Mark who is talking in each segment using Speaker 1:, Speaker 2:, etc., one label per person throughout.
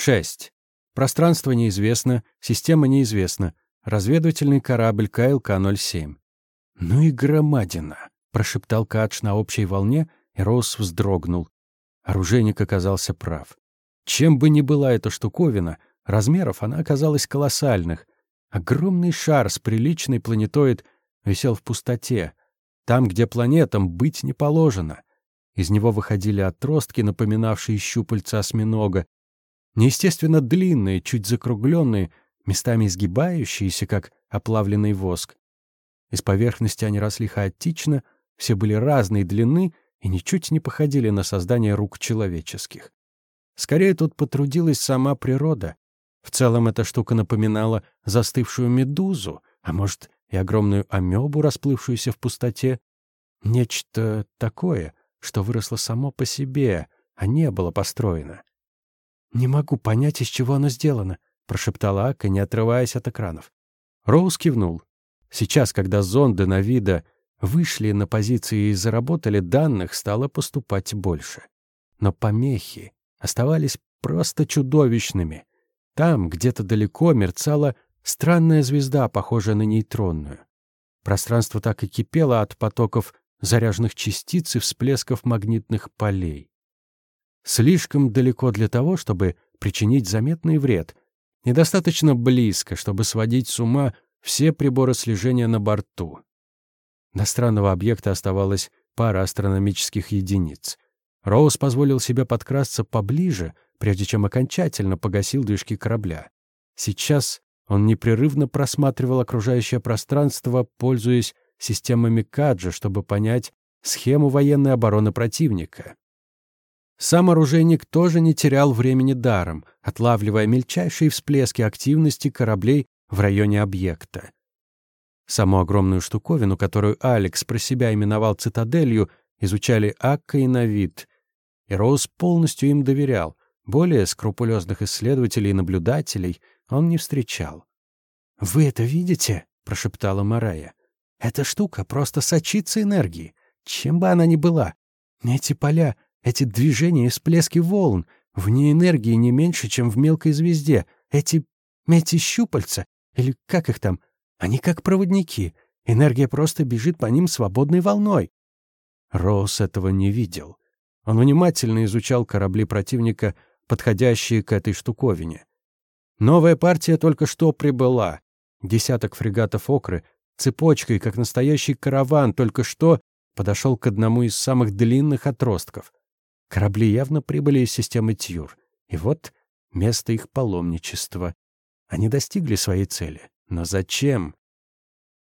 Speaker 1: 6. Пространство неизвестно, система неизвестна. Разведывательный корабль КЛК-07. «Ну и громадина!» — прошептал Кадж на общей волне, и Роуз вздрогнул. Оружейник оказался прав. Чем бы ни была эта штуковина, размеров она оказалась колоссальных. Огромный шар с приличной планетоид висел в пустоте, там, где планетам быть не положено. Из него выходили отростки, напоминавшие щупальца осьминога, неестественно длинные, чуть закругленные, местами изгибающиеся, как оплавленный воск. Из поверхности они росли хаотично, все были разной длины и ничуть не походили на создание рук человеческих. Скорее, тут потрудилась сама природа. В целом, эта штука напоминала застывшую медузу, а может, и огромную амебу, расплывшуюся в пустоте. Нечто такое, что выросло само по себе, а не было построено. «Не могу понять, из чего оно сделано», — прошептала Ака, не отрываясь от экранов. Роуз кивнул. Сейчас, когда зонды на вида вышли на позиции и заработали, данных стало поступать больше. Но помехи оставались просто чудовищными. Там, где-то далеко, мерцала странная звезда, похожая на нейтронную. Пространство так и кипело от потоков заряженных частиц и всплесков магнитных полей. Слишком далеко для того, чтобы причинить заметный вред. Недостаточно близко, чтобы сводить с ума все приборы слежения на борту. До странного объекта оставалась пара астрономических единиц. Роуз позволил себе подкрасться поближе, прежде чем окончательно погасил движки корабля. Сейчас он непрерывно просматривал окружающее пространство, пользуясь системами Каджа, чтобы понять схему военной обороны противника. Сам оружейник тоже не терял времени даром, отлавливая мельчайшие всплески активности кораблей в районе объекта. Саму огромную штуковину, которую Алекс про себя именовал цитаделью, изучали Акка и Навид. И Роуз полностью им доверял. Более скрупулезных исследователей и наблюдателей он не встречал. «Вы это видите?» — прошептала Марая. «Эта штука просто сочится энергией, чем бы она ни была. Эти поля, эти движения и всплески волн, в ней энергии не меньше, чем в мелкой звезде. Эти... эти щупальца, или как их там, они как проводники. Энергия просто бежит по ним свободной волной». Роуз этого не видел. Он внимательно изучал корабли противника, подходящие к этой штуковине. Новая партия только что прибыла. Десяток фрегатов «Окры» цепочкой, как настоящий караван, только что подошел к одному из самых длинных отростков. Корабли явно прибыли из системы Тьюр. И вот место их паломничества. Они достигли своей цели. Но зачем?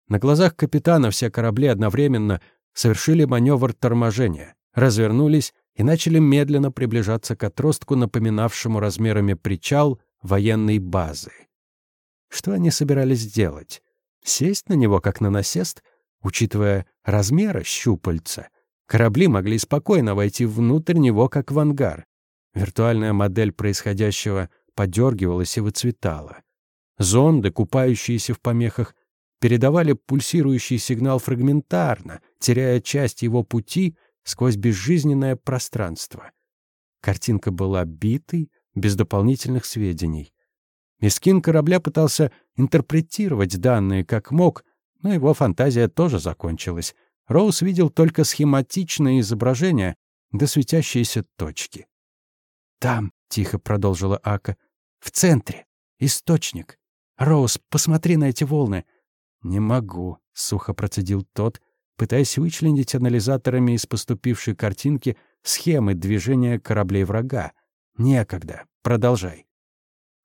Speaker 1: На глазах капитана все корабли одновременно совершили маневр торможения, развернулись и начали медленно приближаться к отростку, напоминавшему размерами причал военной базы. Что они собирались сделать? Сесть на него, как на насест? Учитывая размеры щупальца, корабли могли спокойно войти внутрь него, как в ангар. Виртуальная модель происходящего подергивалась и выцветала. Зонды, купающиеся в помехах, передавали пульсирующий сигнал фрагментарно, теряя часть его пути сквозь безжизненное пространство. Картинка была битой, без дополнительных сведений. Мискин корабля пытался интерпретировать данные как мог, но его фантазия тоже закончилась. Роуз видел только схематичное изображение до светящиеся точки. «Там», — тихо продолжила Ака, — «в центре. Источник. Роуз, посмотри на эти волны». «Не могу», — сухо процедил тот, пытаясь вычленить анализаторами из поступившей картинки схемы движения кораблей врага. «Некогда. Продолжай».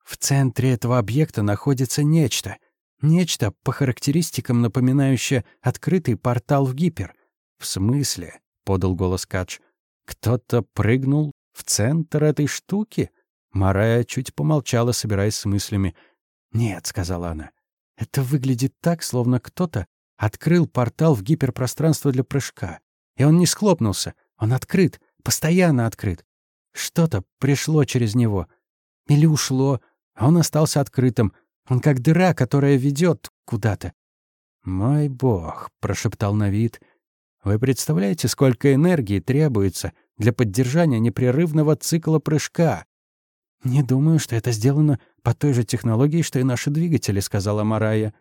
Speaker 1: В центре этого объекта находится нечто. Нечто, по характеристикам напоминающее открытый портал в гипер. «В смысле?» — подал голос Кадж. «Кто-то прыгнул в центр этой штуки?» Марая чуть помолчала, собираясь с мыслями. «Нет», — сказала она. «Это выглядит так, словно кто-то открыл портал в гиперпространство для прыжка. И он не схлопнулся. Он открыт, постоянно открыт. Что-то пришло через него. Или ушло, а он остался открытым. Он как дыра, которая ведет куда-то. «Мой бог», — прошептал Навид, — «вы представляете, сколько энергии требуется для поддержания непрерывного цикла прыжка?» «Не думаю, что это сделано по той же технологии, что и наши двигатели», — сказала Марая.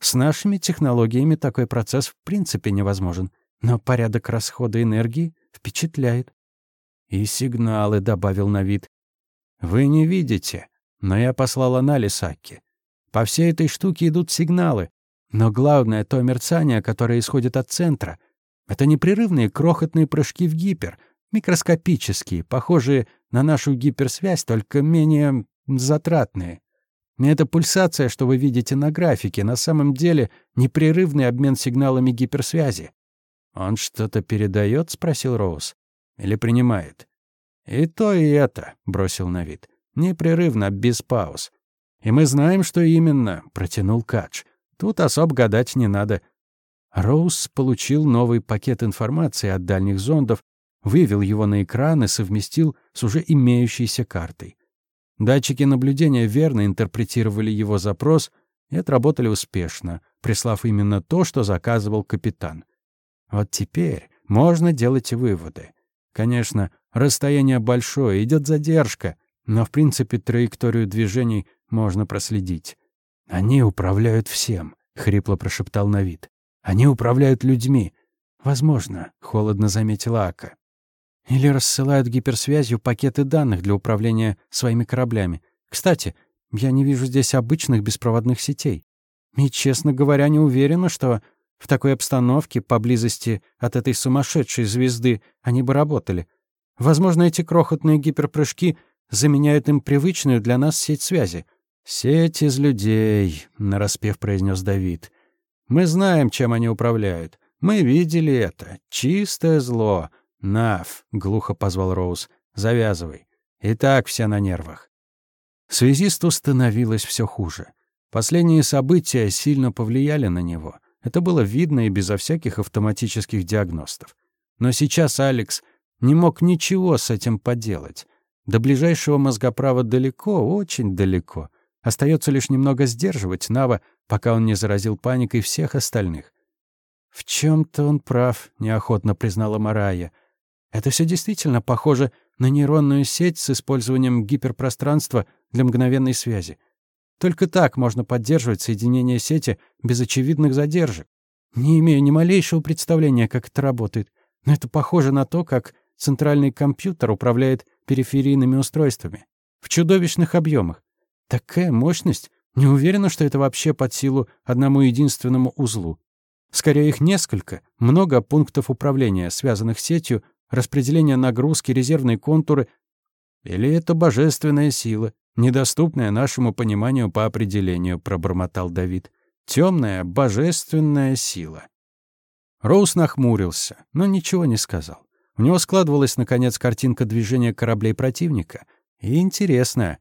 Speaker 1: «С нашими технологиями такой процесс в принципе невозможен, но порядок расхода энергии впечатляет». «И сигналы», — добавил на вид. «Вы не видите, но я послал анализ Акки. По всей этой штуке идут сигналы, но главное — то мерцание, которое исходит от центра. Это непрерывные крохотные прыжки в гипер, микроскопические, похожие на нашу гиперсвязь, только менее затратные. Эта пульсация, что вы видите на графике, на самом деле непрерывный обмен сигналами гиперсвязи. «Он что-то передает?» — спросил Роуз. «Или принимает?» «И то, и это», — бросил на вид. «Непрерывно, без пауз. И мы знаем, что именно», — протянул Кадж. «Тут особо гадать не надо». Роуз получил новый пакет информации от дальних зондов, вывел его на экран и совместил с уже имеющейся картой. Датчики наблюдения верно интерпретировали его запрос и отработали успешно, прислав именно то, что заказывал капитан. Вот теперь можно делать выводы. Конечно, расстояние большое, идет задержка, но в принципе траекторию движений можно проследить. «Они управляют всем», — хрипло прошептал Навид. «Они управляют людьми». «Возможно», — холодно заметила Ака. Или рассылают гиперсвязью пакеты данных для управления своими кораблями. Кстати, я не вижу здесь обычных беспроводных сетей. И, честно говоря, не уверена, что в такой обстановке, поблизости от этой сумасшедшей звезды, они бы работали. Возможно, эти крохотные гиперпрыжки заменяют им привычную для нас сеть связи. «Сеть из людей», — нараспев произнес Давид. «Мы знаем, чем они управляют. Мы видели это. Чистое зло. «Нав», — глухо позвал Роуз, — «завязывай. И так все на нервах». Связисту становилось все хуже. Последние события сильно повлияли на него. Это было видно и безо всяких автоматических диагностов. Но сейчас Алекс не мог ничего с этим поделать. До ближайшего мозгоправа далеко, очень далеко. Остается лишь немного сдерживать Нава, пока он не заразил паникой всех остальных. «В чем то он прав», — неохотно признала Марая. Это все действительно похоже на нейронную сеть с использованием гиперпространства для мгновенной связи. Только так можно поддерживать соединение сети без очевидных задержек. Не имею ни малейшего представления, как это работает, но это похоже на то, как центральный компьютер управляет периферийными устройствами. В чудовищных объемах. Такая мощность. Не уверена, что это вообще под силу одному единственному узлу. Скорее, их несколько, много пунктов управления, связанных сетью, распределение нагрузки, резервные контуры. Или это божественная сила, недоступная нашему пониманию по определению, пробормотал Давид. Темная божественная сила. Роуз нахмурился, но ничего не сказал. У него складывалась, наконец, картинка движения кораблей противника. И интересная.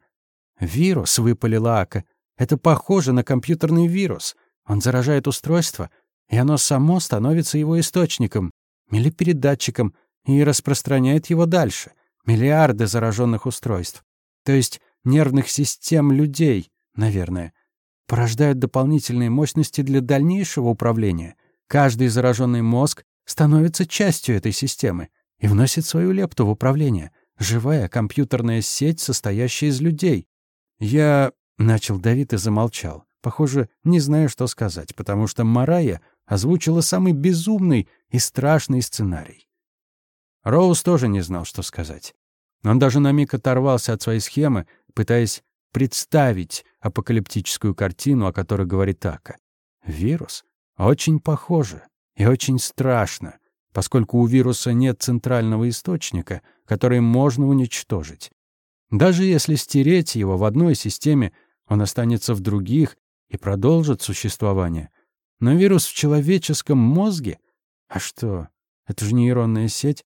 Speaker 1: «Вирус», — выпалила Ака. «Это похоже на компьютерный вирус. Он заражает устройство, и оно само становится его источником или передатчиком, и распространяет его дальше. Миллиарды зараженных устройств. То есть нервных систем людей, наверное. Порождают дополнительные мощности для дальнейшего управления. Каждый зараженный мозг становится частью этой системы и вносит свою лепту в управление. Живая компьютерная сеть, состоящая из людей. Я... Начал Давид и замолчал. Похоже, не знаю, что сказать, потому что Марая озвучила самый безумный и страшный сценарий. Роуз тоже не знал, что сказать. Он даже на миг оторвался от своей схемы, пытаясь представить апокалиптическую картину, о которой говорит Ака. Вирус? Очень похоже и очень страшно, поскольку у вируса нет центрального источника, который можно уничтожить. Даже если стереть его в одной системе, он останется в других и продолжит существование. Но вирус в человеческом мозге? А что? Это же нейронная сеть.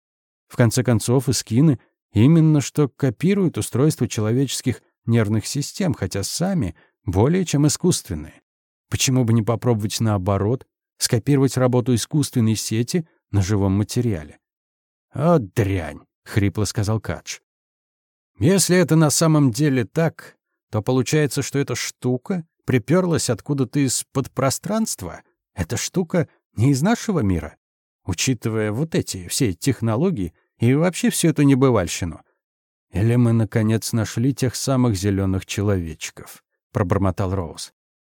Speaker 1: В конце концов, эскины именно что копируют устройство человеческих нервных систем, хотя сами более чем искусственные. Почему бы не попробовать наоборот, скопировать работу искусственной сети на живом материале? «О, дрянь!» — хрипло сказал Кадж. «Если это на самом деле так, то получается, что эта штука приперлась откуда-то из-под пространства. Эта штука не из нашего мира. Учитывая вот эти все технологии, и вообще всю эту небывальщину. Или мы, наконец, нашли тех самых зеленых человечков?» — пробормотал Роуз.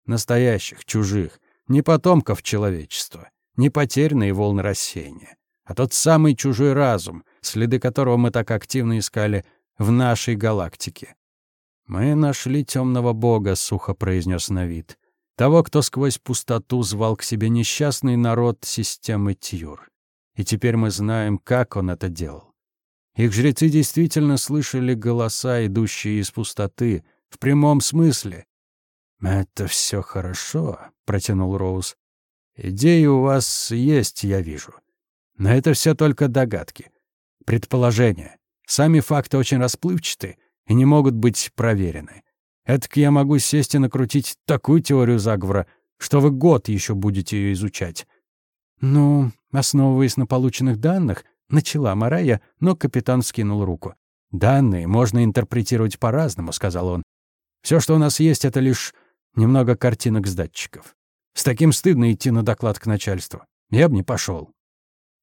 Speaker 1: «Настоящих, чужих, не потомков человечества, не потерянные волны рассеяния, а тот самый чужой разум, следы которого мы так активно искали в нашей галактике. «Мы нашли темного бога», — сухо произнес Навид. «Того, кто сквозь пустоту звал к себе несчастный народ системы Тьюр. И теперь мы знаем, как он это делал. Их жрецы действительно слышали голоса, идущие из пустоты, в прямом смысле. «Это все хорошо», — протянул Роуз. «Идеи у вас есть, я вижу. Но это все только догадки, предположения. Сами факты очень расплывчаты и не могут быть проверены. Этак я могу сесть и накрутить такую теорию заговора, что вы год еще будете ее изучать. Ну, основываясь на полученных данных, начала Марая, но капитан скинул руку. «Данные можно интерпретировать по-разному», — сказал он. «Все, что у нас есть, это лишь немного картинок с датчиков. С таким стыдно идти на доклад к начальству. Я бы не пошел.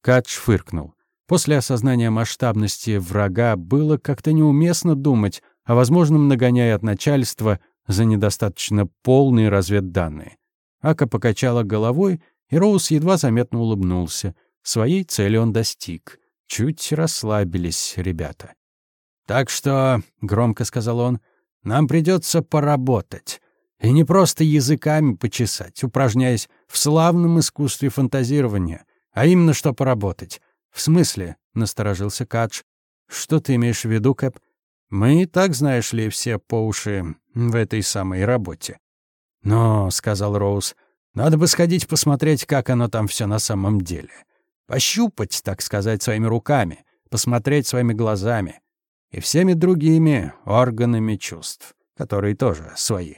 Speaker 1: Кадж фыркнул. После осознания масштабности врага было как-то неуместно думать о возможном нагоняе от начальства за недостаточно полные разведданные. Ака покачала головой, и Роуз едва заметно улыбнулся. Своей цели он достиг. Чуть расслабились ребята. «Так что», — громко сказал он, — «нам придется поработать. И не просто языками почесать, упражняясь в славном искусстве фантазирования, а именно что поработать. В смысле, насторожился Кадж. Что ты имеешь в виду, Кэп? Мы и так, знаешь ли, все по уши в этой самой работе. Но, сказал Роуз, надо бы сходить посмотреть, как оно там все на самом деле. Пощупать, так сказать, своими руками, посмотреть своими глазами и всеми другими органами чувств, которые тоже свои.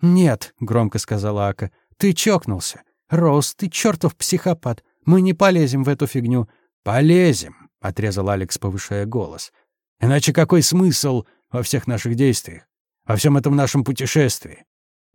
Speaker 1: «Нет», — громко сказала Ака, — «ты чокнулся. Роуз, ты чертов психопат. Мы не полезем в эту фигню». «Полезем», — отрезал Алекс, повышая голос. «Иначе какой смысл во всех наших действиях, во всем этом нашем путешествии?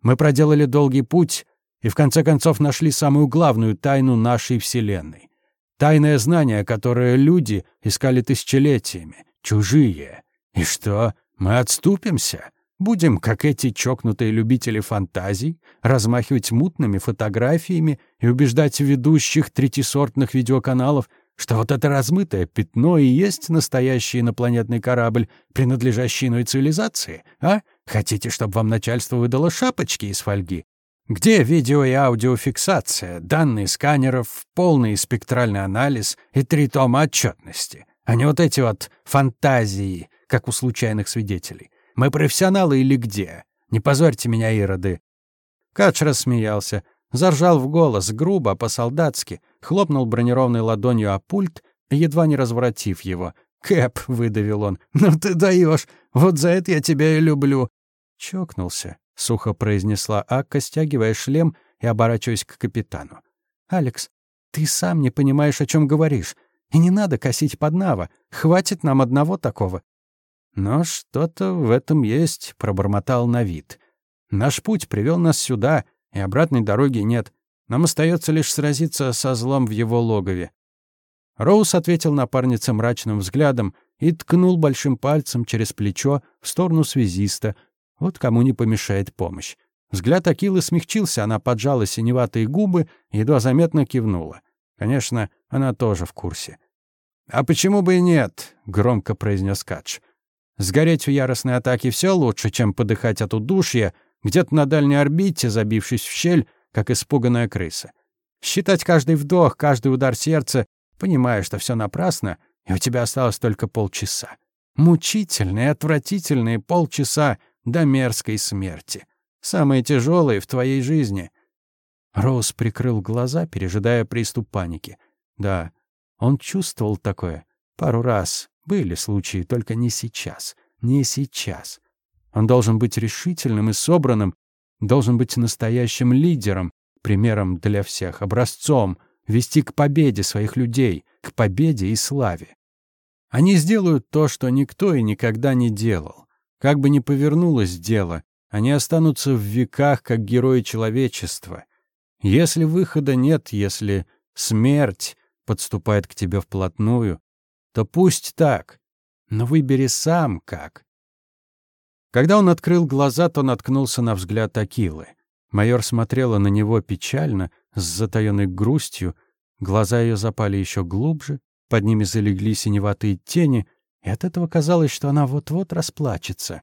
Speaker 1: Мы проделали долгий путь и в конце концов нашли самую главную тайну нашей Вселенной. Тайное знание, которое люди искали тысячелетиями, чужие. И что, мы отступимся?» Будем, как эти чокнутые любители фантазий, размахивать мутными фотографиями и убеждать ведущих третисортных видеоканалов, что вот это размытое пятно и есть настоящий инопланетный корабль, принадлежащий иной цивилизации, а? Хотите, чтобы вам начальство выдало шапочки из фольги? Где видео и аудиофиксация, данные сканеров, полный спектральный анализ и три тома отчетности, а не вот эти вот фантазии, как у случайных свидетелей? Мы профессионалы или где? Не позорьте меня, ироды!» Кач рассмеялся, заржал в голос, грубо, по-солдатски, хлопнул бронированной ладонью о пульт, едва не разворотив его. «Кэп!» — выдавил он. «Ну ты даешь! Вот за это я тебя и люблю!» Чокнулся, — сухо произнесла Акка, стягивая шлем и оборачиваясь к капитану. «Алекс, ты сам не понимаешь, о чем говоришь. И не надо косить под Нава. Хватит нам одного такого. «Но что-то в этом есть», — пробормотал Навид. «Наш путь привел нас сюда, и обратной дороги нет. Нам остается лишь сразиться со злом в его логове». Роуз ответил напарнице мрачным взглядом и ткнул большим пальцем через плечо в сторону связиста. Вот кому не помешает помощь. Взгляд Акилы смягчился, она поджала синеватые губы и едва заметно кивнула. Конечно, она тоже в курсе. «А почему бы и нет?» — громко произнес Кадж. Сгореть в яростной атаке все лучше, чем подыхать от удушья, где-то на дальней орбите, забившись в щель, как испуганная крыса. Считать каждый вдох, каждый удар сердца, понимая, что все напрасно, и у тебя осталось только полчаса. Мучительные, отвратительные полчаса до мерзкой смерти. Самые тяжелые в твоей жизни. Роуз прикрыл глаза, пережидая приступ паники. Да, он чувствовал такое пару раз, были случаи, только не сейчас. Не сейчас. Он должен быть решительным и собранным, должен быть настоящим лидером, примером для всех, образцом, вести к победе своих людей, к победе и славе. Они сделают то, что никто и никогда не делал. Как бы ни повернулось дело, они останутся в веках как герои человечества. Если выхода нет, если смерть подступает к тебе вплотную, то пусть так. Но выбери сам как. Когда он открыл глаза, то наткнулся на взгляд Акилы. Майор смотрела на него печально, с затаённой грустью, глаза ее запали еще глубже, под ними залегли синеватые тени, и от этого казалось, что она вот-вот расплачется.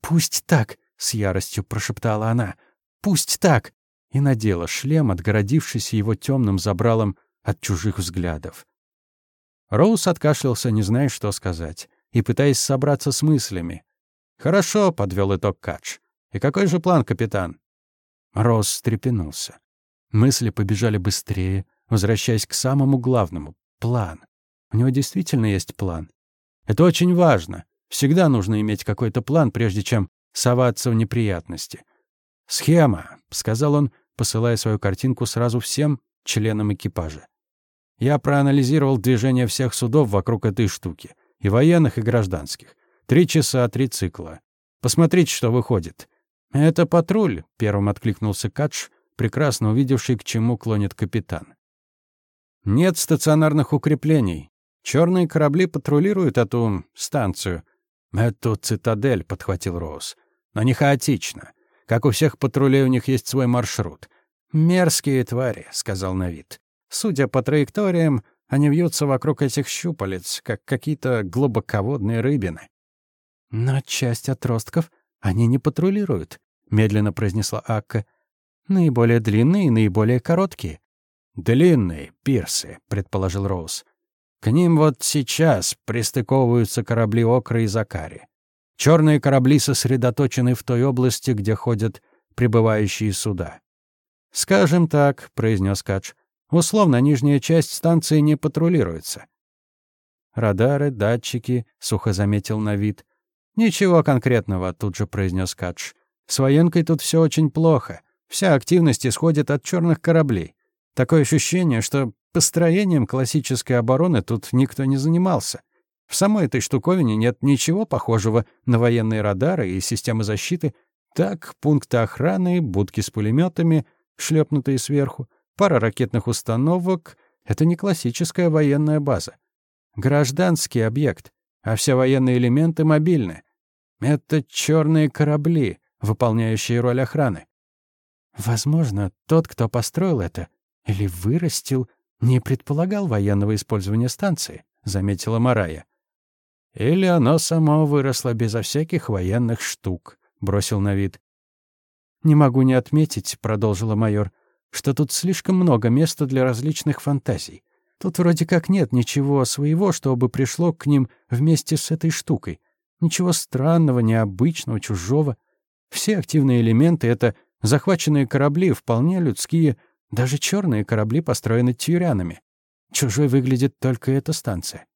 Speaker 1: «Пусть так!» — с яростью прошептала она. «Пусть так!» и надела шлем, отгородившись его темным забралом от чужих взглядов. Роуз откашлялся, не зная, что сказать, и пытаясь собраться с мыслями. «Хорошо», — подвел итог Кадж. «И какой же план, капитан?» Роуз встрепенулся. Мысли побежали быстрее, возвращаясь к самому главному — план. У него действительно есть план. Это очень важно. Всегда нужно иметь какой-то план, прежде чем соваться в неприятности. «Схема», — сказал он, посылая свою картинку сразу всем членам экипажа. Я проанализировал движение всех судов вокруг этой штуки, и военных, и гражданских. Три часа, три цикла. Посмотрите, что выходит. «Это патруль», — первым откликнулся Кадж, прекрасно увидевший, к чему клонит капитан. «Нет стационарных укреплений. Черные корабли патрулируют эту станцию. Эту цитадель», — подхватил Роуз. «Но не хаотично. Как у всех патрулей, у них есть свой маршрут. «Мерзкие твари», — сказал Навид. «Судя по траекториям, они вьются вокруг этих щупалец, как какие-то глубоководные рыбины». «Но часть отростков они не патрулируют», — медленно произнесла Акка. «Наиболее длинные и наиболее короткие». «Длинные пирсы», — предположил Роуз. «К ним вот сейчас пристыковываются корабли Окра и Закари. Черные корабли сосредоточены в той области, где ходят прибывающие суда. «Скажем так», — произнес Кадж, — «условно нижняя часть станции не патрулируется». «Радары, датчики», — сухо заметил на вид. «Ничего конкретного», — тут же произнес Кадж. «С военкой тут все очень плохо. Вся активность исходит от черных кораблей. Такое ощущение, что построением классической обороны тут никто не занимался. В самой этой штуковине нет ничего похожего на военные радары и системы защиты. Так, пункты охраны, будки с пулеметами, шлепнутые сверху, пара ракетных установок — это не классическая военная база. Гражданский объект, а все военные элементы мобильны. Это черные корабли, выполняющие роль охраны. Возможно, тот, кто построил это или вырастил, не предполагал военного использования станции, заметила Марая. Или оно само выросло безо всяких военных штук, бросил на вид. Не могу не отметить, продолжила майор, что тут слишком много места для различных фантазий. Тут вроде как нет ничего своего, чтобы пришло к ним вместе с этой штукой. Ничего странного, необычного, чужого. Все активные элементы — это захваченные корабли, вполне людские. Даже черные корабли построены тюрянами. Чужой выглядит только эта станция.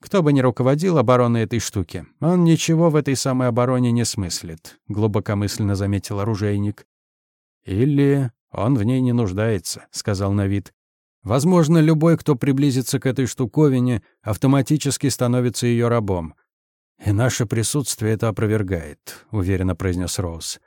Speaker 1: Кто бы ни руководил обороной этой штуки, он ничего в этой самой обороне не смыслит, глубокомысленно заметил оружейник. Или он в ней не нуждается, сказал Навид. Возможно, любой, кто приблизится к этой штуковине, автоматически становится ее рабом. И наше присутствие это опровергает, уверенно произнес Роуз.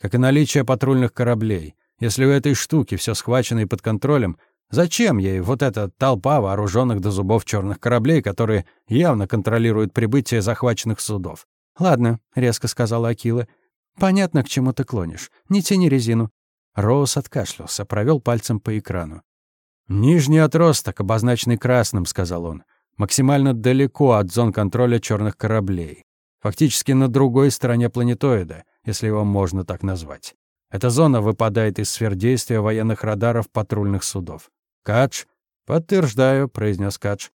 Speaker 1: Как и наличие патрульных кораблей. Если у этой штуки все схвачено и под контролем, Зачем ей вот эта толпа вооруженных до зубов черных кораблей, которые явно контролируют прибытие захваченных судов? «Ладно», — резко сказала Акила. «Понятно, к чему ты клонишь. Не тяни резину». Роуз откашлялся, провел пальцем по экрану. «Нижний отросток, обозначенный красным», — сказал он. «Максимально далеко от зон контроля черных кораблей. Фактически на другой стороне планетоида, если его можно так назвать. Эта зона выпадает из сфер действия военных радаров патрульных судов. «Кадж?» «Подтверждаю», — произнес Кадж.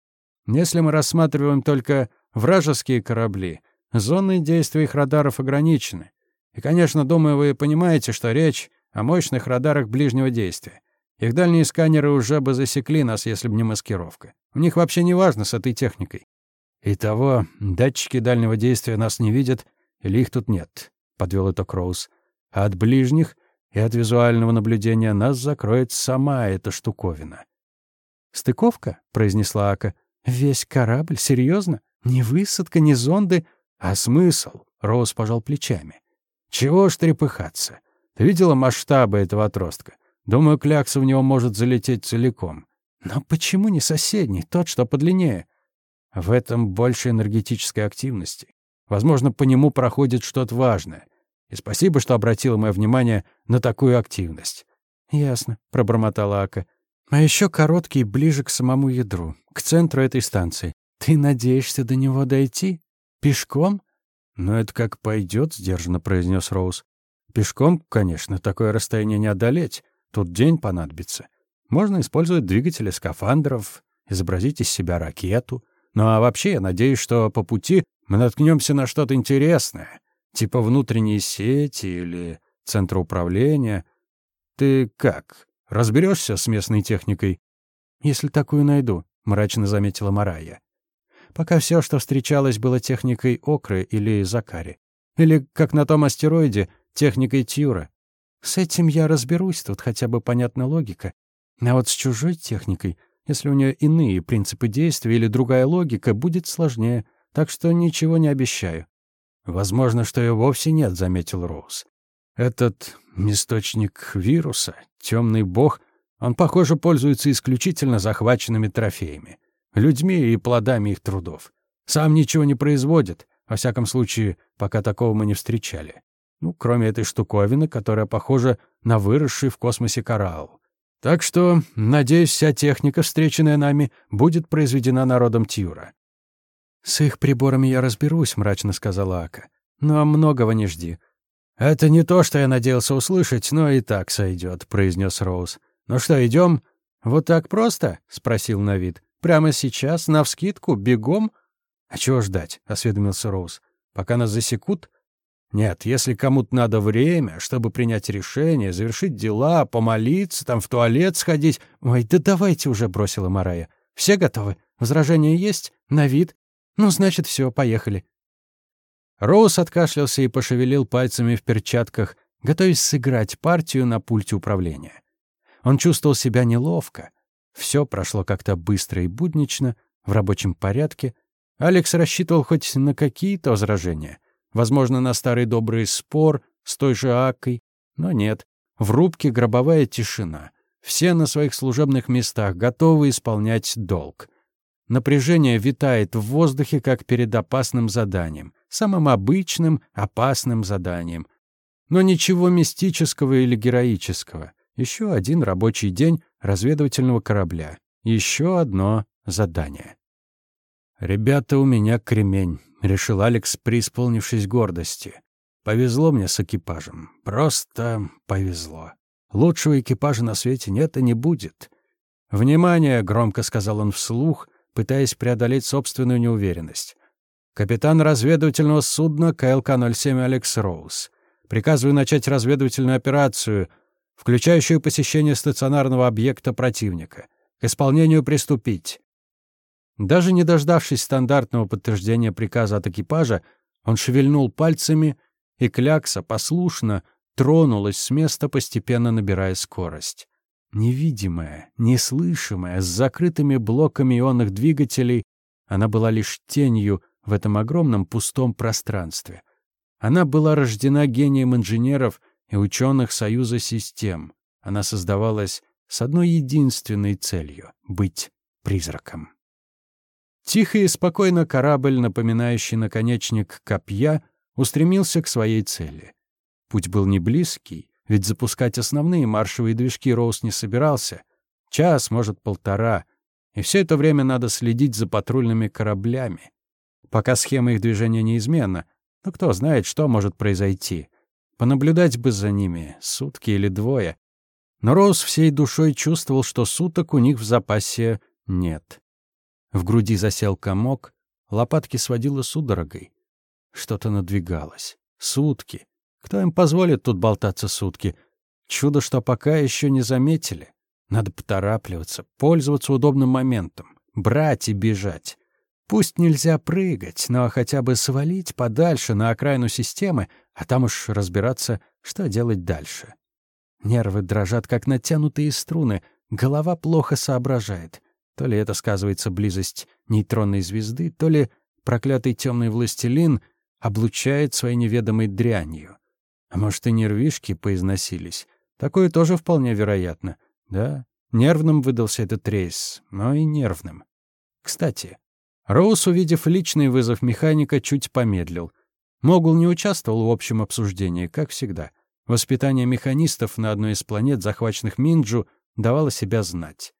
Speaker 1: «Если мы рассматриваем только вражеские корабли, зоны действия их радаров ограничены. И, конечно, думаю, вы понимаете, что речь о мощных радарах ближнего действия. Их дальние сканеры уже бы засекли нас, если бы не маскировка. У них вообще не важно с этой техникой. Итого, датчики дальнего действия нас не видят, или их тут нет», — подвел это Кроуз. «А от ближних и от визуального наблюдения нас закроет сама эта штуковина. «Стыковка?» — произнесла Ака. «Весь корабль? Серьезно? Ни высадка, ни зонды? А смысл?» — Роуз пожал плечами. «Чего ж трепыхаться? Ты видела масштабы этого отростка? Думаю, клякса в него может залететь целиком. Но почему не соседний, тот, что подлиннее?» В этом больше энергетической активности. Возможно, по нему проходит что-то важное. И спасибо, что обратила мое внимание на такую активность. «Ясно», — пробормотала Ака. «А еще короткий, ближе к самому ядру, к центру этой станции. Ты надеешься до него дойти? Пешком?» «Ну, это как пойдет», — сдержанно произнес Роуз. «Пешком, конечно, такое расстояние не одолеть. Тут день понадобится. Можно использовать двигатели скафандров, изобразить из себя ракету. Ну а вообще, я надеюсь, что по пути мы наткнемся на что-то интересное, типа внутренней сети или центра управления. Ты как, разберешься с местной техникой? Если такую найду, мрачно заметила Марая. Пока все, что встречалось, было техникой Окры или Закари. Или, как на том астероиде, техникой Тьюра. С этим я разберусь, тут хотя бы понятна логика. А вот с чужой техникой, если у нее иные принципы действия или другая логика, будет сложнее, так что ничего не обещаю. Возможно, что и вовсе нет, заметил Роуз. Этот источник вируса, темный бог, он, похоже, пользуется исключительно захваченными трофеями, людьми и плодами их трудов. Сам ничего не производит, во всяком случае, пока такого мы не встречали. Ну, кроме этой штуковины, которая похожа на выросший в космосе коралл. Так что, надеюсь, вся техника, встреченная нами, будет произведена народом Тьюра. «С их приборами я разберусь», — мрачно сказала Ака. «Но многого не жди». «Это не то, что я надеялся услышать, но и так сойдет», — произнес Роуз. «Ну что, идем? «Вот так просто?» — спросил Навид. «Прямо сейчас, навскидку, бегом?» «А чего ждать?» — осведомился Роуз. «Пока нас засекут?» Нет, если кому-то надо время, чтобы принять решение, завершить дела, помолиться, там в туалет сходить... Ой, да давайте уже, бросила Марая. Все готовы? Возражения есть? На вид? Ну, значит, все, поехали. Роуз откашлялся и пошевелил пальцами в перчатках, готовясь сыграть партию на пульте управления. Он чувствовал себя неловко. Все прошло как-то быстро и буднично, в рабочем порядке. Алекс рассчитывал хоть на какие-то возражения. Возможно, на старый добрый спор с той же Акой. Но нет. В рубке гробовая тишина. Все на своих служебных местах, готовы исполнять долг. Напряжение витает в воздухе, как перед опасным заданием. Самым обычным, опасным заданием. Но ничего мистического или героического. Еще один рабочий день разведывательного корабля. Еще одно задание. «Ребята, у меня кремень», — решил Алекс, преисполнившись гордости. «Повезло мне с экипажем. Просто повезло. Лучшего экипажа на свете нет и не будет». «Внимание!» — громко сказал он вслух, пытаясь преодолеть собственную неуверенность. «Капитан разведывательного судна КЛК-07 Алекс Роуз. Приказываю начать разведывательную операцию, включающую посещение стационарного объекта противника. К исполнению приступить». Даже не дождавшись стандартного подтверждения приказа от экипажа, он шевельнул пальцами, и клякса послушно тронулась с места, постепенно набирая скорость. Невидимая, неслышимая, с закрытыми блоками ионных двигателей, она была лишь тенью в этом огромном пустом пространстве. Она была рождена гением инженеров и ученых Союза систем. Она создавалась с одной единственной целью — быть призраком. Тихо и спокойно корабль, напоминающий наконечник копья, устремился к своей цели. Путь был не близкий, ведь запускать основные маршевые движки Роуз не собирался. Час, может, полтора. И все это время надо следить за патрульными кораблями. Пока схема их движения неизменна, но кто знает, что может произойти. Понаблюдать бы за ними, сутки или двое. Но Роуз всей душой чувствовал, что суток у них в запасе нет. В груди засел комок, лопатки сводило судорогой. Что-то надвигалось. Сутки. Кто им позволит тут болтаться сутки? Чудо, что пока еще не заметили. Надо поторапливаться, пользоваться удобным моментом, брать и бежать. Пусть нельзя прыгать, но хотя бы свалить подальше на окраину системы, а там уж разбираться, что делать дальше. Нервы дрожат, как натянутые струны, голова плохо соображает. То ли это сказывается близость нейтронной звезды, то ли проклятый темный властелин облучает своей неведомой дрянью. А может, и нервишки поизносились. Такое тоже вполне вероятно. Да, нервным выдался этот рейс, но и нервным. Кстати, Роуз, увидев личный вызов механика, чуть помедлил. Могул не участвовал в общем обсуждении, как всегда. Воспитание механистов на одной из планет, захваченных Минджу, давало себя знать.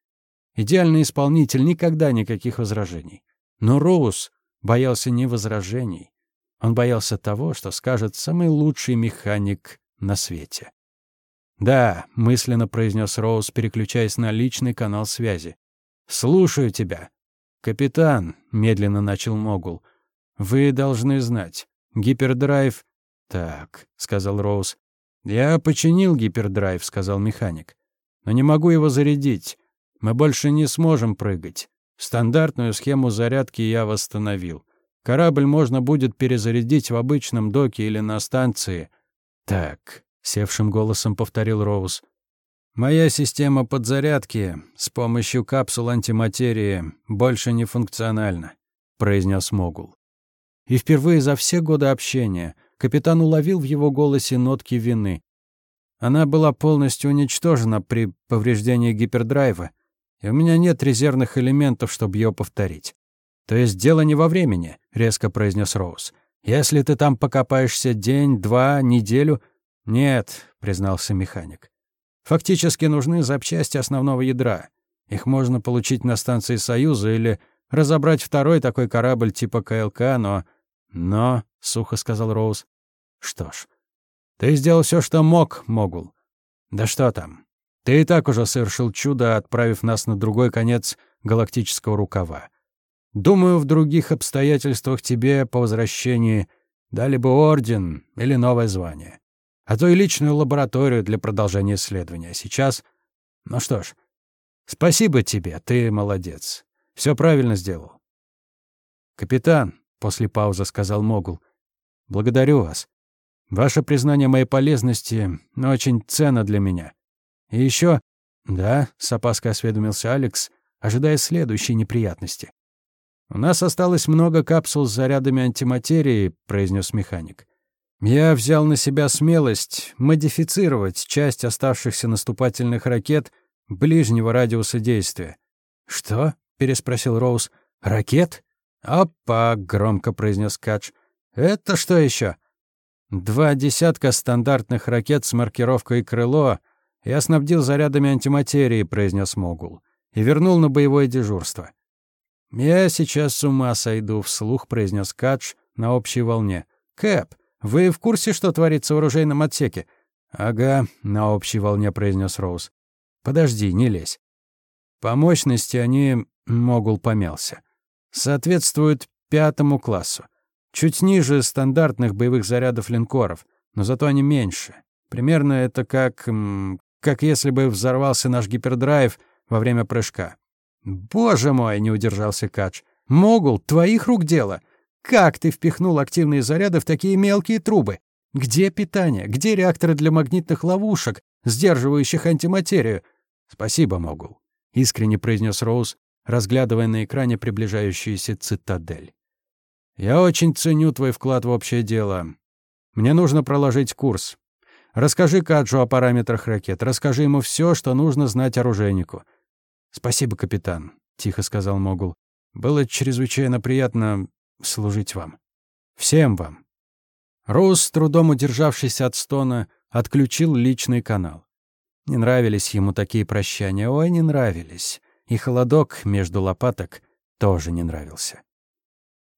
Speaker 1: Идеальный исполнитель, никогда никаких возражений. Но Роуз боялся не возражений. Он боялся того, что скажет самый лучший механик на свете. «Да», — мысленно произнес Роуз, переключаясь на личный канал связи. «Слушаю тебя». «Капитан», — медленно начал Могул, — «вы должны знать. Гипердрайв...» «Так», — сказал Роуз. «Я починил гипердрайв», — сказал механик. «Но не могу его зарядить. Мы больше не сможем прыгать. Стандартную схему зарядки я восстановил. Корабль можно будет перезарядить в обычном доке или на станции». «Так», — севшим голосом повторил Роуз. «Моя система подзарядки с помощью капсул антиматерии больше не функциональна», — произнес Могул. И впервые за все годы общения капитан уловил в его голосе нотки вины. Она была полностью уничтожена при повреждении гипердрайва, и у меня нет резервных элементов, чтобы ее повторить. То есть дело не во времени, резко произнес Роуз. Если ты там покопаешься день, два, неделю... Нет, признался механик. Фактически нужны запчасти основного ядра. Их можно получить на станции Союза или разобрать второй такой корабль типа КЛК, но «Но», — сухо сказал Роуз, — «что ж, ты сделал все, что мог, Могул. Да что там, ты и так уже совершил чудо, отправив нас на другой конец галактического рукава. Думаю, в других обстоятельствах тебе по возвращении дали бы орден или новое звание, а то и личную лабораторию для продолжения исследования. Сейчас... Ну что ж, спасибо тебе, ты молодец. Все правильно сделал. Капитан, После паузы сказал Могул. «Благодарю вас. Ваше признание моей полезности очень ценно для меня. И еще...» «Да», — с опаской осведомился Алекс, ожидая следующей неприятности. «У нас осталось много капсул с зарядами антиматерии», — произнес механик. «Я взял на себя смелость модифицировать часть оставшихся наступательных ракет ближнего радиуса действия». «Что?» — переспросил Роуз. «Ракет?» «Опа!» — громко произнес Кач. «Это что еще?» «Два десятка стандартных ракет с маркировкой «Крыло» я снабдил зарядами антиматерии», — произнес Могул, «и вернул на боевое дежурство». «Я сейчас с ума сойду», — вслух произнес Кадж на общей волне. «Кэп, вы в курсе, что творится в оружейном отсеке?» «Ага», — на общей волне произнес Роуз. «Подожди, не лезь». По мощности они... Могул помялся соответствуют пятому классу. Чуть ниже стандартных боевых зарядов линкоров, но зато они меньше. Примерно это как... как если бы взорвался наш гипердрайв во время прыжка. «Боже мой!» — не удержался Кач. «Могул, твоих рук дело! Как ты впихнул активные заряды в такие мелкие трубы? Где питание? Где реакторы для магнитных ловушек, сдерживающих антиматерию?» «Спасибо, Могул», — искренне произнес Роуз, разглядывая на экране приближающуюся цитадель. «Я очень ценю твой вклад в общее дело. Мне нужно проложить курс. Расскажи Каджу о параметрах ракет. Расскажи ему все, что нужно знать оружейнику». «Спасибо, капитан», — тихо сказал Могул. «Было чрезвычайно приятно служить вам. Всем вам». Роуз, с трудом удержавшись от стона, отключил личный канал. Не нравились ему такие прощания. Ой, не нравились и холодок между лопаток тоже не нравился.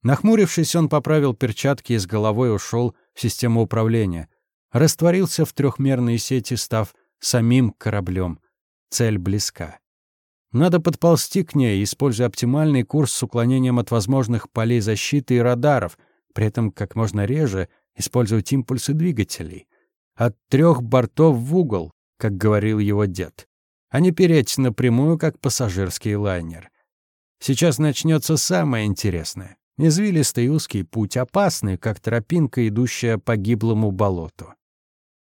Speaker 1: Нахмурившись, он поправил перчатки и с головой ушел в систему управления. Растворился в трехмерной сети, став самим кораблем. Цель близка. Надо подползти к ней, используя оптимальный курс с уклонением от возможных полей защиты и радаров, при этом как можно реже использовать импульсы двигателей. От трех бортов в угол, как говорил его дед а не переть напрямую, как пассажирский лайнер. Сейчас начнется самое интересное. Извилистый узкий путь, опасный, как тропинка, идущая по гиблому болоту.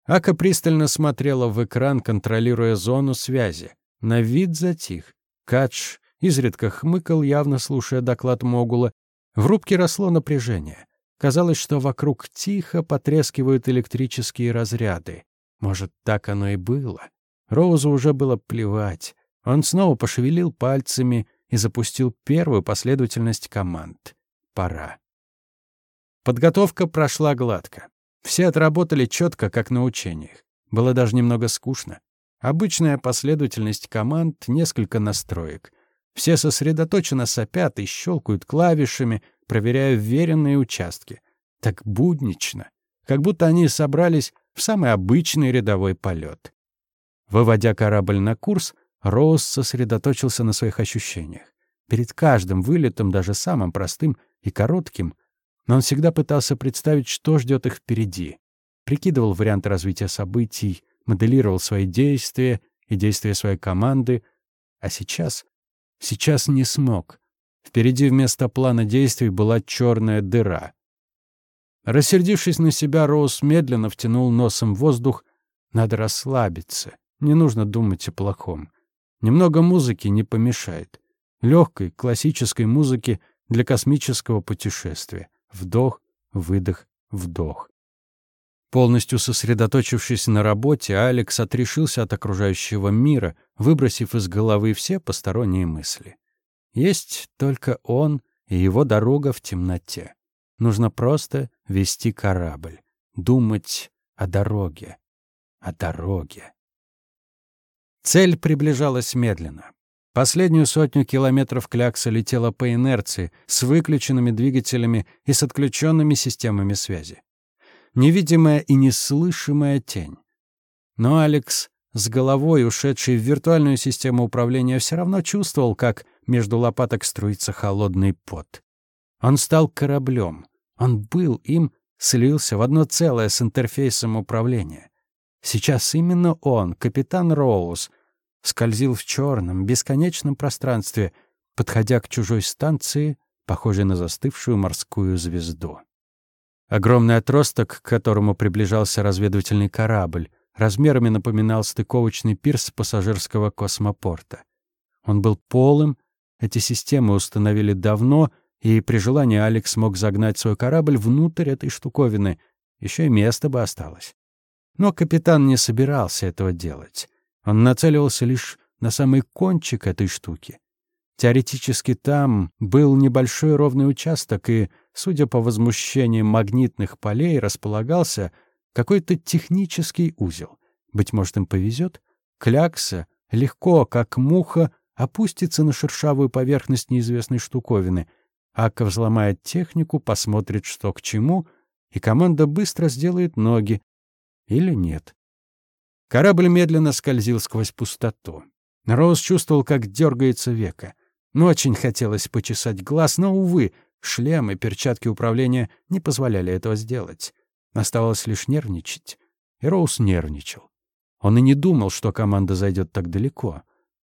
Speaker 1: Ака пристально смотрела в экран, контролируя зону связи. На вид затих. Кадж изредка хмыкал, явно слушая доклад Могула. В рубке росло напряжение. Казалось, что вокруг тихо потрескивают электрические разряды. Может, так оно и было. Роузу уже было плевать. Он снова пошевелил пальцами, и запустил первую последовательность команд. Пора. Подготовка прошла гладко. Все отработали четко, как на учениях. Было даже немного скучно. Обычная последовательность команд, несколько настроек. Все сосредоточенно сопят и щелкают клавишами, проверяя вверенные участки. Так буднично. Как будто они собрались в самый обычный рядовой полет. Выводя корабль на курс, Роуз сосредоточился на своих ощущениях. Перед каждым вылетом, даже самым простым и коротким, но он всегда пытался представить, что ждет их впереди. Прикидывал варианты развития событий, моделировал свои действия и действия своей команды. А сейчас? Сейчас не смог. Впереди вместо плана действий была черная дыра. Рассердившись на себя, Роуз медленно втянул носом воздух. Надо расслабиться. Не нужно думать о плохом. Немного музыки не помешает. Легкой, классической музыки для космического путешествия. Вдох, выдох, вдох. Полностью сосредоточившись на работе, Алекс отрешился от окружающего мира, выбросив из головы все посторонние мысли. Есть только он и его дорога в темноте. Нужно просто вести корабль, думать о дороге, о дороге. Цель приближалась медленно. Последнюю сотню километров клякса летела по инерции, с выключенными двигателями и с отключенными системами связи. Невидимая и неслышимая тень. Но Алекс, с головой ушедший в виртуальную систему управления, все равно чувствовал, как между лопаток струится холодный пот. Он стал кораблем. Он был им, слился в одно целое с интерфейсом управления. Сейчас именно он, капитан Роуз, скользил в черном, бесконечном пространстве, подходя к чужой станции, похожей на застывшую морскую звезду. Огромный отросток, к которому приближался разведывательный корабль, размерами напоминал стыковочный пирс пассажирского космопорта. Он был полым, эти системы установили давно, и при желании Алекс мог загнать свой корабль внутрь этой штуковины, еще и место бы осталось. Но капитан не собирался этого делать. Он нацеливался лишь на самый кончик этой штуки. Теоретически там был небольшой ровный участок, и, судя по возмущениям магнитных полей, располагался какой-то технический узел. Быть может, им повезет? Клякса легко, как муха, опустится на шершавую поверхность неизвестной штуковины. Ака взломает технику, посмотрит, что к чему, и команда быстро сделает ноги. Или нет. Корабль медленно скользил сквозь пустоту. Роуз чувствовал, как дергается века. Но очень хотелось почесать глаз, но, увы, шлем и перчатки управления не позволяли этого сделать. Оставалось лишь нервничать. И Роуз нервничал. Он и не думал, что команда зайдет так далеко.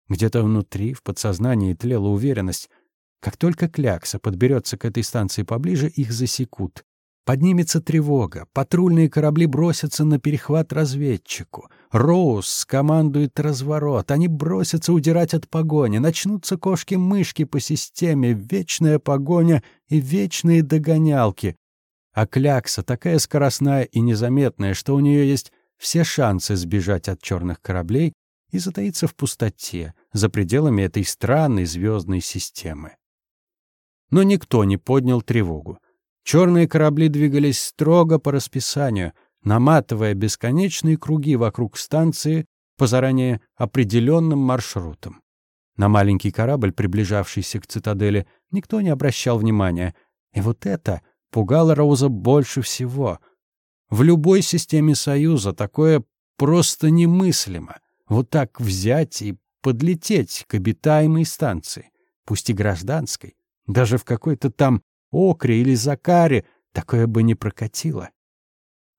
Speaker 1: Где-то внутри, в подсознании, тлела уверенность. Как только Клякса подберется к этой станции поближе, их засекут. Поднимется тревога, патрульные корабли бросятся на перехват разведчику. Роуз скомандует разворот, они бросятся удирать от погони, начнутся кошки-мышки по системе, вечная погоня и вечные догонялки. А Клякса такая скоростная и незаметная, что у нее есть все шансы сбежать от черных кораблей и затаиться в пустоте, за пределами этой странной звездной системы. Но никто не поднял тревогу. Черные корабли двигались строго по расписанию, наматывая бесконечные круги вокруг станции по заранее определенным маршрутам. На маленький корабль, приближавшийся к цитадели, никто не обращал внимания. И вот это пугало Роуза больше всего. В любой системе Союза такое просто немыслимо. Вот так взять и подлететь к обитаемой станции, пусть и гражданской, даже в какой-то там Окре или Закаре такое бы не прокатило.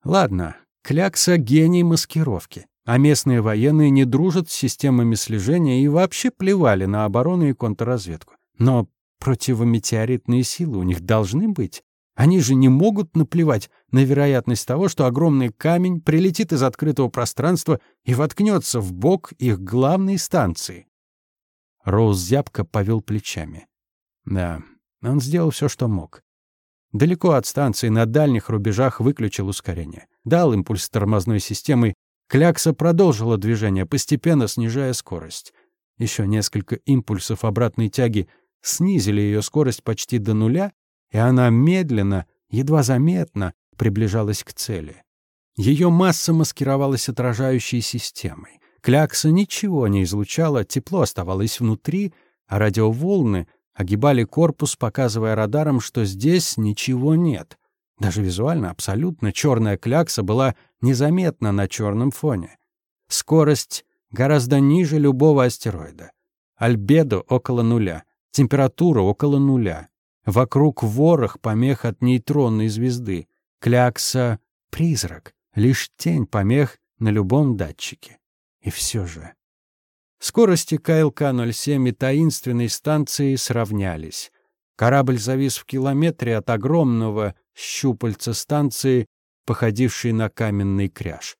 Speaker 1: Ладно, Клякса — гений маскировки, а местные военные не дружат с системами слежения и вообще плевали на оборону и контрразведку. Но противометеоритные силы у них должны быть. Они же не могут наплевать на вероятность того, что огромный камень прилетит из открытого пространства и воткнется в бок их главной станции. Роуз зябко повел плечами. Да, он сделал все, что мог. Далеко от станции на дальних рубежах выключил ускорение. Дал импульс тормозной системой. Клякса продолжила движение, постепенно снижая скорость. Еще несколько импульсов обратной тяги снизили ее скорость почти до нуля, и она медленно, едва заметно приближалась к цели. Ее масса маскировалась отражающей системой. Клякса ничего не излучала, тепло оставалось внутри, а радиоволны огибали корпус, показывая радарам, что здесь ничего нет. Даже визуально абсолютно черная клякса была незаметна на черном фоне. Скорость гораздо ниже любого астероида. Альбедо около нуля, температура около нуля. Вокруг ворох помех от нейтронной звезды. Клякса — призрак, лишь тень помех на любом датчике. И все же... Скорости КЛК-07 и таинственной станции сравнялись. Корабль завис в километре от огромного щупальца станции, походившей на каменный кряж.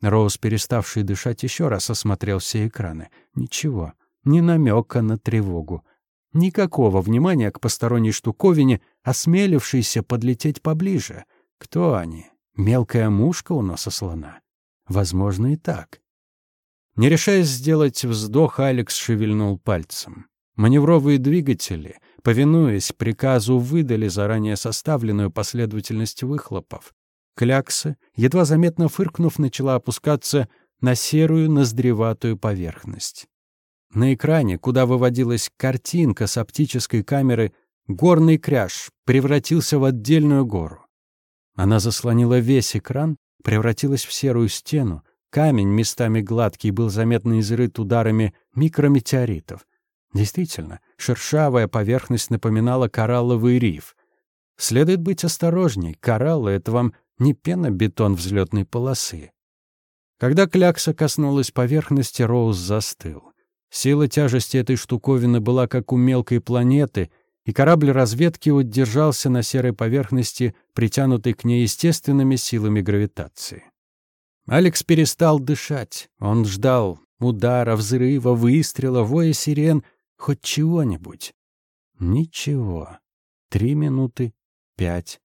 Speaker 1: Роуз, переставший дышать, еще раз осмотрел все экраны. Ничего, ни намека на тревогу. Никакого внимания к посторонней штуковине, осмелившейся подлететь поближе. Кто они? Мелкая мушка у носа слона? Возможно, и так. Не решаясь сделать вздох, Алекс шевельнул пальцем. Маневровые двигатели, повинуясь приказу, выдали заранее составленную последовательность выхлопов. Клякса, едва заметно фыркнув, начала опускаться на серую ноздреватую поверхность. На экране, куда выводилась картинка с оптической камеры, горный кряж превратился в отдельную гору. Она заслонила весь экран, превратилась в серую стену, камень, местами гладкий, был заметно изрыт ударами микрометеоритов. Действительно, шершавая поверхность напоминала коралловый риф. Следует быть осторожней, кораллы — это вам не пенобетон взлетной полосы. Когда клякса коснулась поверхности, Роуз застыл. Сила тяжести этой штуковины была как у мелкой планеты, и корабль разведки удержался на серой поверхности, притянутой к ней естественными силами гравитации. Алекс перестал дышать. Он ждал удара, взрыва, выстрела, воя сирен, хоть чего-нибудь. Ничего. Три минуты, пять.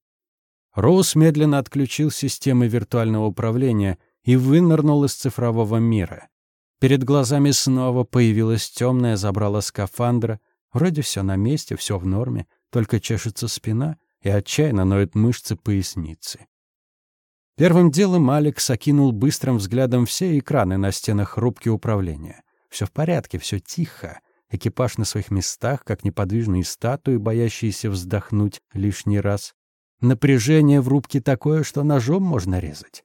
Speaker 1: Роуз медленно отключил системы виртуального управления и вынырнул из цифрового мира. Перед глазами снова появилась темная забрала скафандра. Вроде все на месте, все в норме, только чешется спина и отчаянно ноют мышцы поясницы. Первым делом Алекс окинул быстрым взглядом все экраны на стенах рубки управления. Все в порядке, все тихо. Экипаж на своих местах, как неподвижные статуи, боящиеся вздохнуть лишний раз. Напряжение в рубке такое, что ножом можно резать.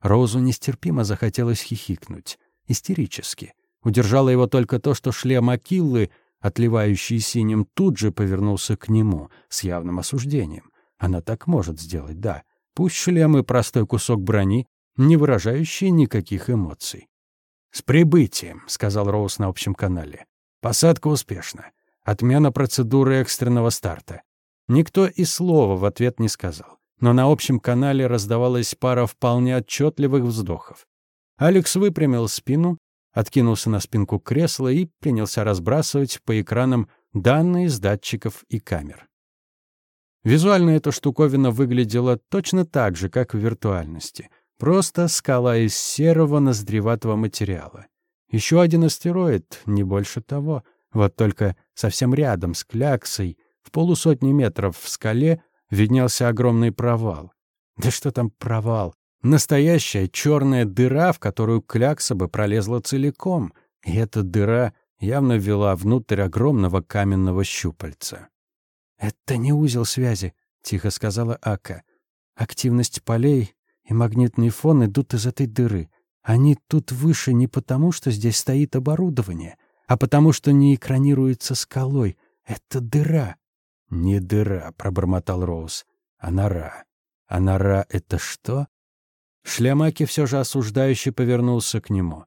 Speaker 1: Розу нестерпимо захотелось хихикнуть истерически. Удержало его только то, что шлем Акиллы, отливающий синим, тут же повернулся к нему с явным осуждением. Она так может сделать, да. Пусть шлем и простой кусок брони, не выражающий никаких эмоций. «С прибытием», — сказал Роуз на общем канале. «Посадка успешна. Отмена процедуры экстренного старта». Никто и слова в ответ не сказал. Но на общем канале раздавалась пара вполне отчетливых вздохов. Алекс выпрямил спину, откинулся на спинку кресла и принялся разбрасывать по экранам данные с датчиков и камер. Визуально эта штуковина выглядела точно так же, как в виртуальности. Просто скала из серого ноздреватого материала. Еще один астероид, не больше того. Вот только совсем рядом с кляксой, в полусотни метров в скале, виднелся огромный провал. Да что там провал? Настоящая черная дыра, в которую клякса бы пролезла целиком, и эта дыра явно вела внутрь огромного каменного щупальца. «Это не узел связи», — тихо сказала Ака. «Активность полей и магнитный фон идут из этой дыры. Они тут выше не потому, что здесь стоит оборудование, а потому, что не экранируется скалой. Это дыра». «Не дыра», — пробормотал Роуз, — «а нора». «А нора — это что?» Шлямаки все же осуждающе повернулся к нему.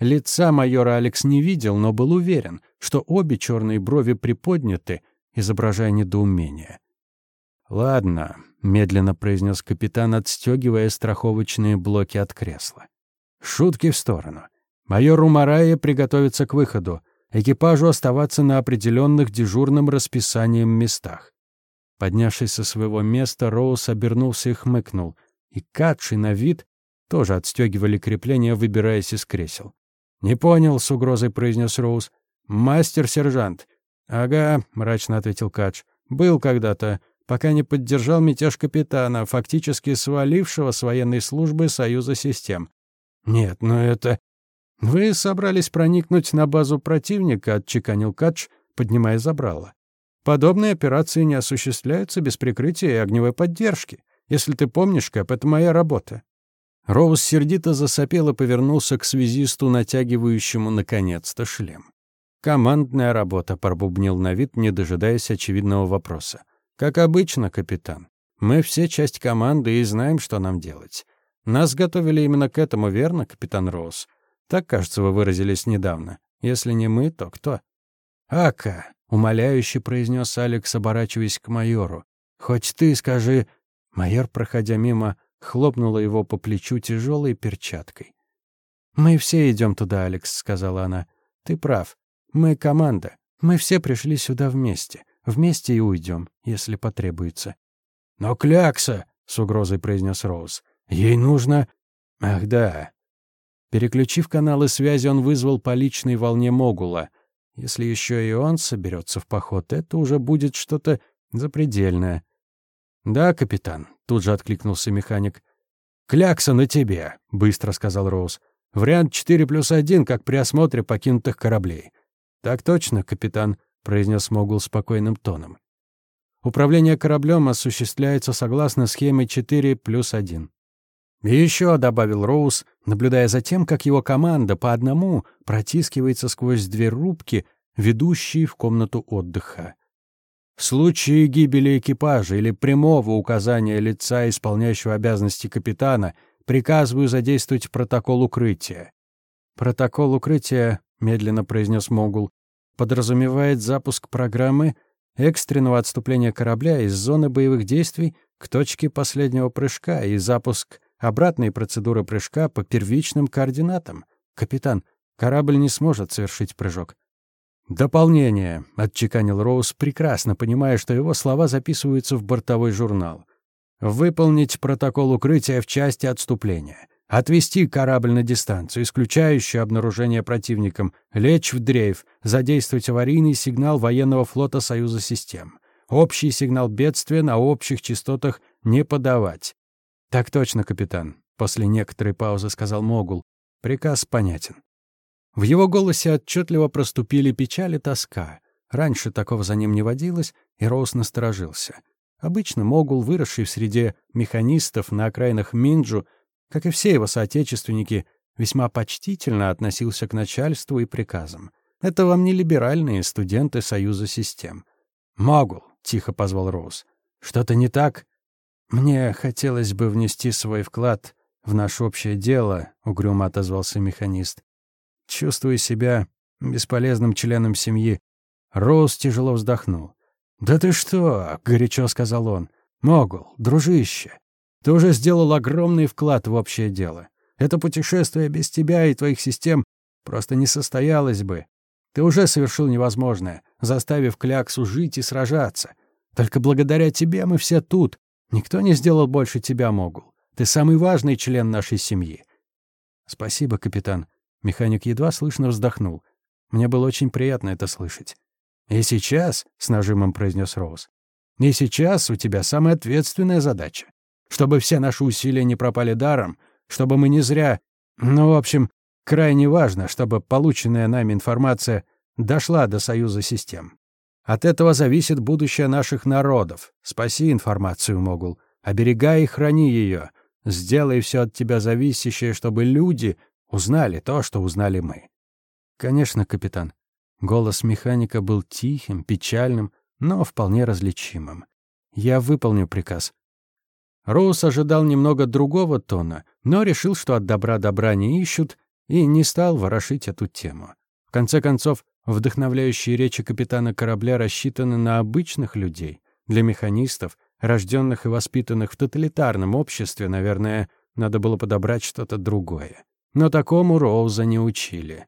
Speaker 1: Лица майора Алекс не видел, но был уверен, что обе черные брови приподняты, изображая недоумение. «Ладно», — медленно произнес капитан, отстегивая страховочные блоки от кресла. «Шутки в сторону. Майор Умарая приготовится к выходу. Экипажу оставаться на определенных дежурным расписанием местах». Поднявшись со своего места, Роуз обернулся и хмыкнул — и Катши на вид тоже отстегивали крепления, выбираясь из кресел. «Не понял», — с угрозой произнес Роуз. «Мастер-сержант». «Ага», — мрачно ответил Кадж. «Был когда-то, пока не поддержал мятеж капитана, фактически свалившего с военной службы Союза систем». «Нет, но это...» «Вы собрались проникнуть на базу противника», — отчеканил Кадж, поднимая забрало. «Подобные операции не осуществляются без прикрытия и огневой поддержки. Если ты помнишь, Кэп, это моя работа». Роуз сердито засопел и повернулся к связисту, натягивающему наконец-то шлем. «Командная работа», — пробубнил на вид, не дожидаясь очевидного вопроса. «Как обычно, капитан. Мы все часть команды и знаем, что нам делать. Нас готовили именно к этому, верно, капитан Роуз? Так, кажется, вы выразились недавно. Если не мы, то кто?» «Ака», — умоляюще произнес Алекс, оборачиваясь к майору. «Хоть ты скажи...» Майор, проходя мимо, хлопнула его по плечу тяжелой перчаткой. «Мы все идем туда, Алекс», — сказала она. «Ты прав. Мы команда. Мы все пришли сюда вместе. Вместе и уйдем, если потребуется». «Но Клякса», — с угрозой произнес Роуз, — «ей нужно...» «Ах, да». Переключив каналы связи, он вызвал по личной волне Могула. Если еще и он соберется в поход, это уже будет что-то запредельное. «Да, капитан», — тут же откликнулся механик. «Клякса на тебе», — быстро сказал Роуз. «Вариант 4 плюс 1, как при осмотре покинутых кораблей». «Так точно, капитан», — произнес Могул спокойным тоном. «Управление кораблем осуществляется согласно схеме 4 плюс 1». «И еще», — добавил Роуз, наблюдая за тем, как его команда по одному протискивается сквозь две рубки, ведущие в комнату отдыха. В случае гибели экипажа или прямого указания лица, исполняющего обязанности капитана, приказываю задействовать протокол укрытия. Протокол укрытия, медленно произнес Могул, подразумевает запуск программы экстренного отступления корабля из зоны боевых действий к точке последнего прыжка и запуск обратной процедуры прыжка по первичным координатам. Капитан, корабль не сможет совершить прыжок. «Дополнение», — отчеканил Роуз, прекрасно понимая, что его слова записываются в бортовой журнал. «Выполнить протокол укрытия в части отступления. Отвести корабль на дистанцию, исключающую обнаружение противником. Лечь в дрейф. Задействовать аварийный сигнал военного флота Союза систем. Общий сигнал бедствия на общих частотах не подавать». «Так точно, капитан», — после некоторой паузы сказал Могул. «Приказ понятен». В его голосе отчетливо проступили печаль и тоска. Раньше такого за ним не водилось, и Роуз насторожился. Обычно Могул, выросший в среде механистов на окраинах Минджу, как и все его соотечественники, весьма почтительно относился к начальству и приказам. Это вам не либеральные студенты Союза систем. «Могул», — тихо позвал Роуз, — «что-то не так?» «Мне хотелось бы внести свой вклад в наше общее дело», — угрюмо отозвался механист. Чувствуя себя бесполезным членом семьи, Роуз тяжело вздохнул. «Да ты что?» — горячо сказал он. «Могул, дружище, ты уже сделал огромный вклад в общее дело. Это путешествие без тебя и твоих систем просто не состоялось бы. Ты уже совершил невозможное, заставив Кляксу жить и сражаться. Только благодаря тебе мы все тут. Никто не сделал больше тебя, Могул. Ты самый важный член нашей семьи». «Спасибо, капитан», Механик едва слышно вздохнул. Мне было очень приятно это слышать. «И сейчас», — с нажимом произнес Роуз, — «и сейчас у тебя самая ответственная задача. Чтобы все наши усилия не пропали даром, чтобы мы не зря... Ну, в общем, крайне важно, чтобы полученная нами информация дошла до Союза систем. От этого зависит будущее наших народов. Спаси информацию, Могул. Оберегай и храни ее. Сделай все от тебя зависящее, чтобы люди Узнали то, что узнали мы. Конечно, капитан. Голос механика был тихим, печальным, но вполне различимым. Я выполню приказ. Роуз ожидал немного другого тона, но решил, что от добра добра не ищут, и не стал ворошить эту тему. В конце концов, вдохновляющие речи капитана корабля рассчитаны на обычных людей. Для механистов, рожденных и воспитанных в тоталитарном обществе, наверное, надо было подобрать что-то другое. Но такому Роуза не учили.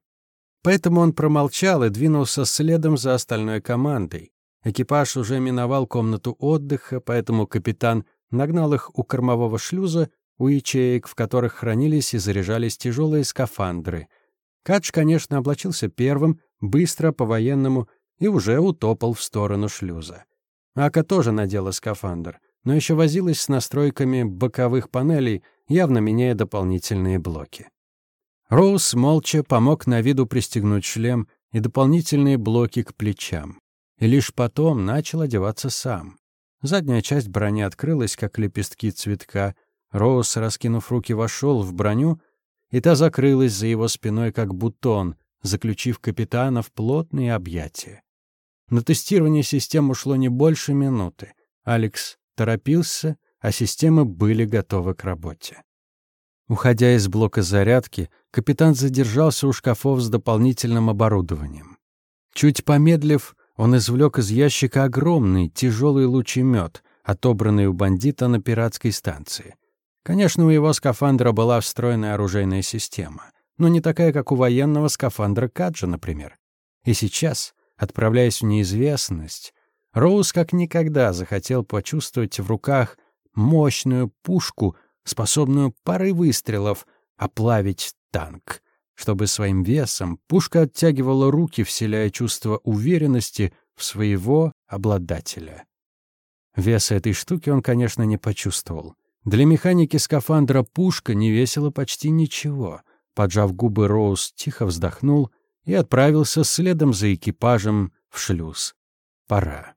Speaker 1: Поэтому он промолчал и двинулся следом за остальной командой. Экипаж уже миновал комнату отдыха, поэтому капитан нагнал их у кормового шлюза, у ячеек, в которых хранились и заряжались тяжелые скафандры. Кадж, конечно, облачился первым, быстро, по-военному, и уже утопал в сторону шлюза. Ака тоже надела скафандр, но еще возилась с настройками боковых панелей, явно меняя дополнительные блоки. Роуз молча помог на виду пристегнуть шлем и дополнительные блоки к плечам. И лишь потом начал одеваться сам. Задняя часть брони открылась, как лепестки цветка. Роуз, раскинув руки, вошел в броню, и та закрылась за его спиной, как бутон, заключив капитана в плотные объятия. На тестирование систем ушло не больше минуты. Алекс торопился, а системы были готовы к работе. Уходя из блока зарядки, капитан задержался у шкафов с дополнительным оборудованием. Чуть помедлив, он извлек из ящика огромный, тяжелый лучемет, отобранный у бандита на пиратской станции. Конечно, у его скафандра была встроенная оружейная система, но не такая, как у военного скафандра Каджа, например. И сейчас, отправляясь в неизвестность, Роуз как никогда захотел почувствовать в руках мощную пушку, способную парой выстрелов оплавить танк. Чтобы своим весом пушка оттягивала руки, вселяя чувство уверенности в своего обладателя. Веса этой штуки он, конечно, не почувствовал. Для механики скафандра пушка не весила почти ничего. Поджав губы, Роуз тихо вздохнул и отправился следом за экипажем в шлюз. Пора.